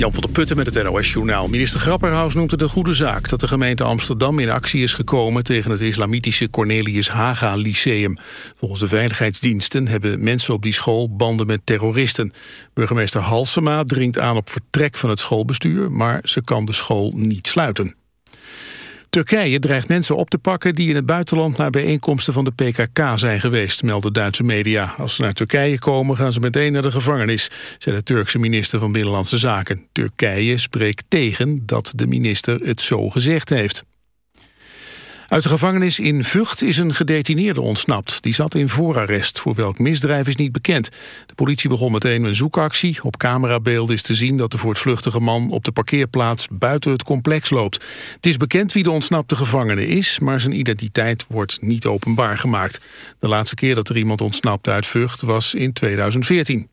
Jan van der Putten met het NOS-journaal. Minister Grapperhaus noemt het een goede zaak... dat de gemeente Amsterdam in actie is gekomen... tegen het islamitische Cornelius Haga Lyceum. Volgens de veiligheidsdiensten hebben mensen op die school banden met terroristen. Burgemeester Halsema dringt aan op vertrek van het schoolbestuur... maar ze kan de school niet sluiten. Turkije dreigt mensen op te pakken die in het buitenland naar bijeenkomsten van de PKK zijn geweest, melden Duitse media. Als ze naar Turkije komen gaan ze meteen naar de gevangenis, zei de Turkse minister van Binnenlandse Zaken. Turkije spreekt tegen dat de minister het zo gezegd heeft. Uit de gevangenis in Vught is een gedetineerde ontsnapt. Die zat in voorarrest. Voor welk misdrijf is niet bekend. De politie begon meteen een zoekactie. Op camerabeelden is te zien dat de voortvluchtige man op de parkeerplaats buiten het complex loopt. Het is bekend wie de ontsnapte gevangene is, maar zijn identiteit wordt niet openbaar gemaakt. De laatste keer dat er iemand ontsnapte uit Vught was in 2014.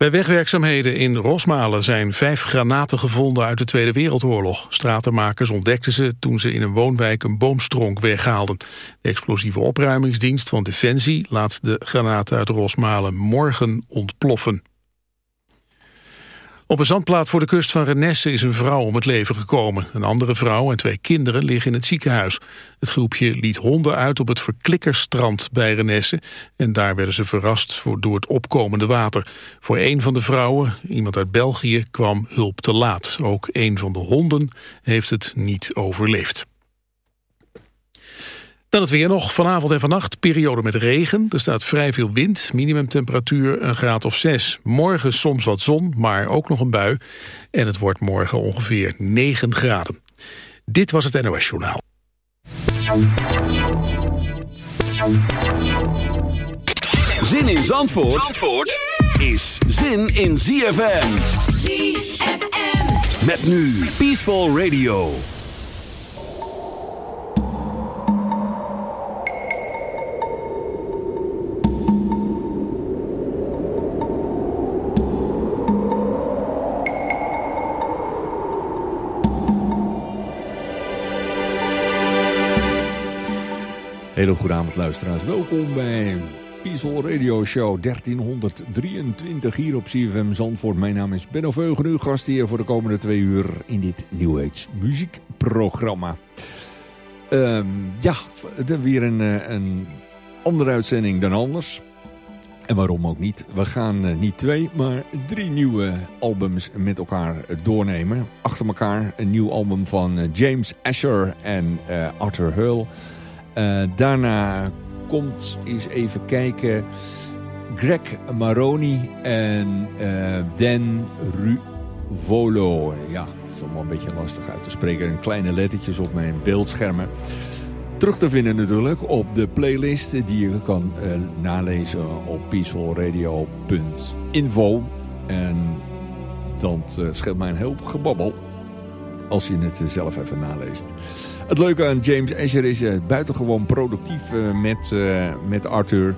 Bij wegwerkzaamheden in Rosmalen zijn vijf granaten gevonden uit de Tweede Wereldoorlog. Stratenmakers ontdekten ze toen ze in een woonwijk een boomstronk weghaalden. De explosieve opruimingsdienst van Defensie laat de granaten uit Rosmalen morgen ontploffen. Op een zandplaat voor de kust van Renesse is een vrouw om het leven gekomen. Een andere vrouw en twee kinderen liggen in het ziekenhuis. Het groepje liet honden uit op het Verklikkerstrand bij Renesse... en daar werden ze verrast door het opkomende water. Voor een van de vrouwen, iemand uit België, kwam hulp te laat. Ook een van de honden heeft het niet overleefd. Dan het weer nog. Vanavond en vannacht periode met regen. Er staat vrij veel wind. Minimumtemperatuur een graad of 6. Morgen soms wat zon, maar ook nog een bui. En het wordt morgen ongeveer 9 graden. Dit was het NOS Journaal. Zin in Zandvoort, Zandvoort is zin in ZFM. ZFM. Met nu Peaceful Radio. Hele goede avond luisteraars. Welkom bij Peaceful Radio Show 1323 hier op CFM Zandvoort. Mijn naam is Benno Veugen, uw gast hier voor de komende twee uur in dit New Age muziekprogramma. Um, ja, weer een, eh, een andere uitzending dan anders. En waarom ook niet? We gaan eh, niet twee, maar drie nieuwe albums met elkaar doornemen. Achter elkaar een nieuw album van eh, James Asher en Arthur Hull... Uh, daarna komt eens even kijken Greg Maroni en uh, Dan Ruvolo. Ja, het is allemaal een beetje lastig uit te spreken. Kleine lettertjes op mijn beeldschermen. Terug te vinden natuurlijk op de playlist die je kan uh, nalezen op peacefulradio.info. En dat scheelt mij een hoop gebabbel als je het zelf even naleest. Het leuke aan James Asher is uh, buitengewoon productief uh, met, uh, met Arthur.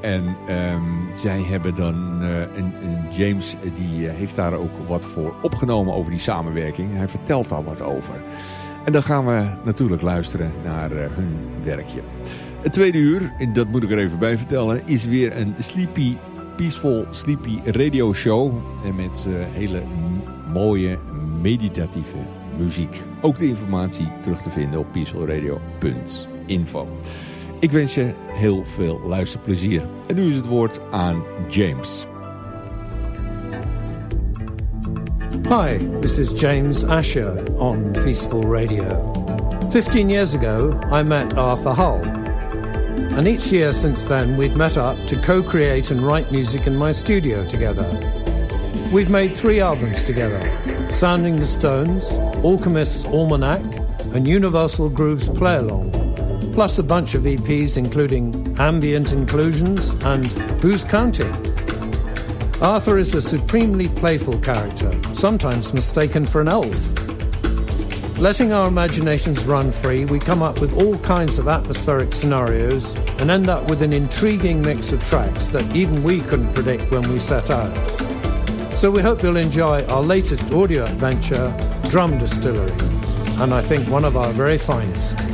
En um, zij hebben dan een, een, James, die heeft daar ook wat voor opgenomen over die samenwerking. Hij vertelt daar wat over. En dan gaan we natuurlijk luisteren naar hun werkje. Het tweede uur, en dat moet ik er even bij vertellen, is weer een sleepy, peaceful, sleepy radio show. Met hele mooie, meditatieve muziek. Ook de informatie terug te vinden op peacefulradio.info. Ik wens je heel veel luisterplezier. En nu is het woord aan James. Hi, this is James Asher on Peaceful Radio. Fifteen years ago, I met Arthur Hull. And each year since then, we've met up to co-create and write music in my studio together. We've made three albums together, Sounding the Stones, Alchemist's Almanac, and Universal Grooves Play Along, plus a bunch of EPs including Ambient Inclusions and Who's Counting? Arthur is a supremely playful character, sometimes mistaken for an elf. Letting our imaginations run free, we come up with all kinds of atmospheric scenarios and end up with an intriguing mix of tracks that even we couldn't predict when we set out. So we hope you'll enjoy our latest audio adventure, Drum Distillery, and I think one of our very finest.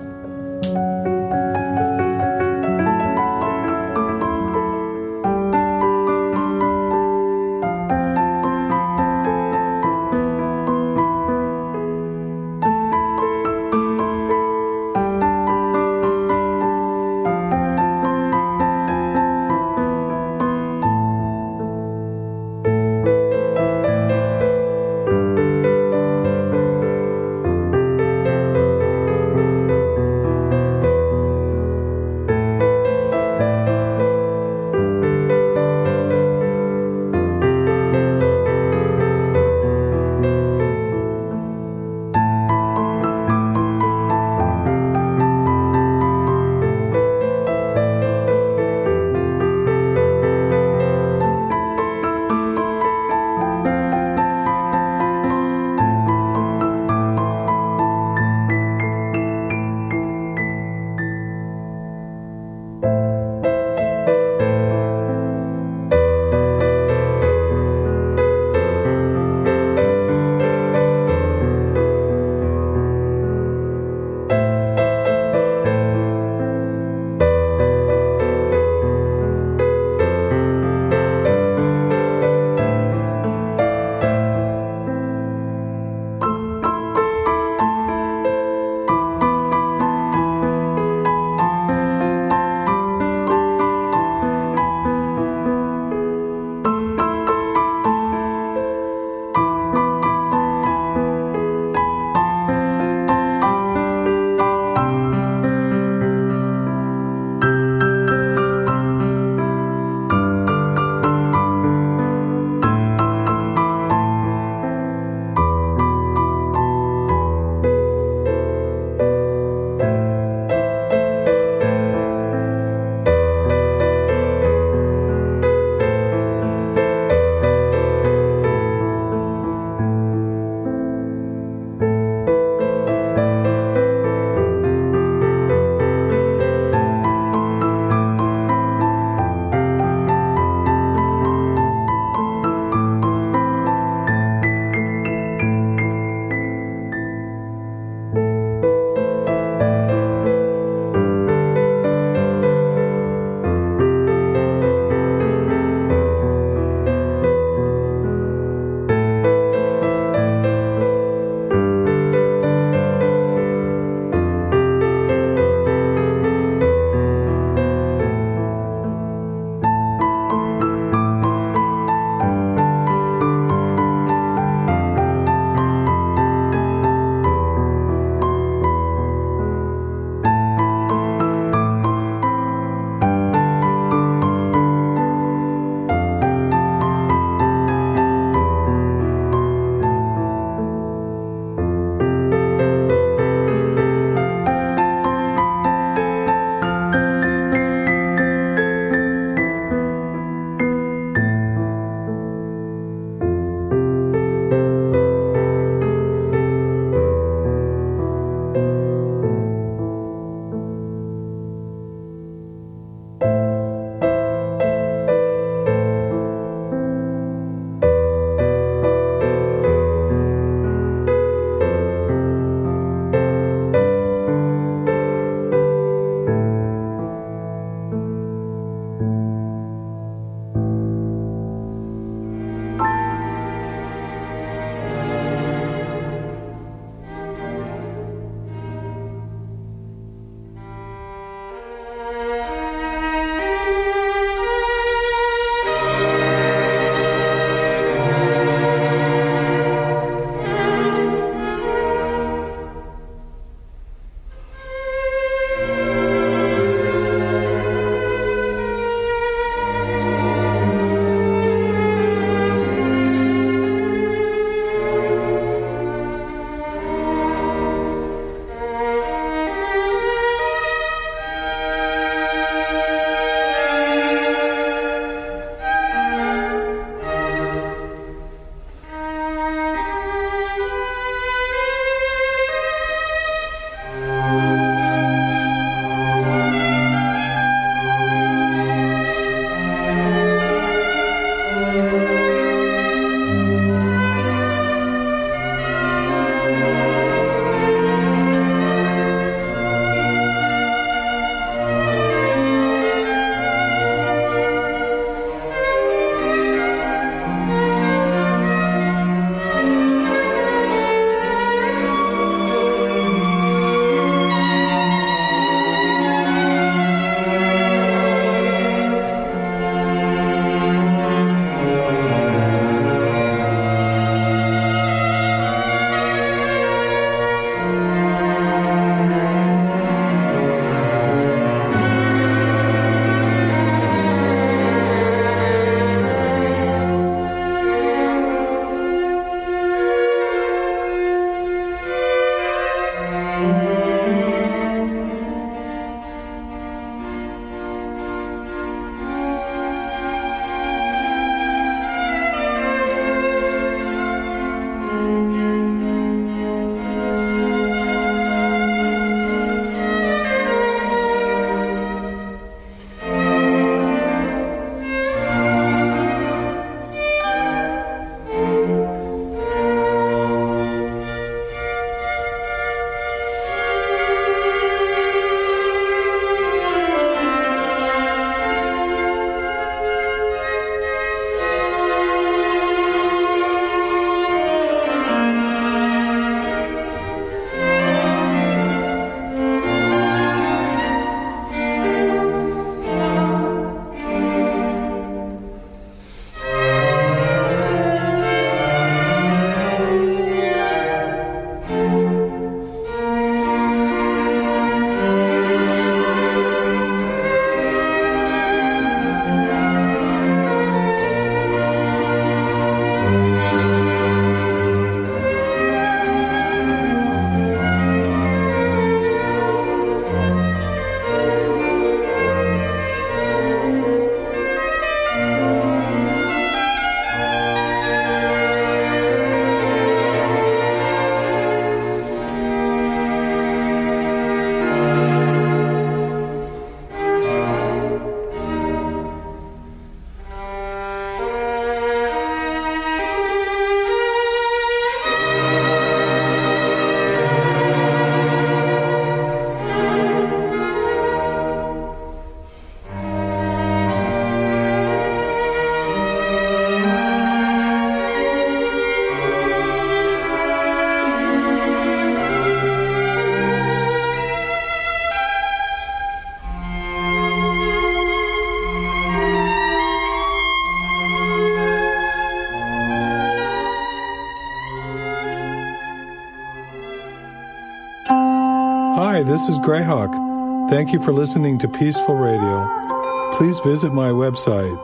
This is Greyhawk. Thank you for listening to Peaceful Radio. Please visit my website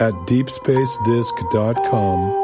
at deepspacedisc.com.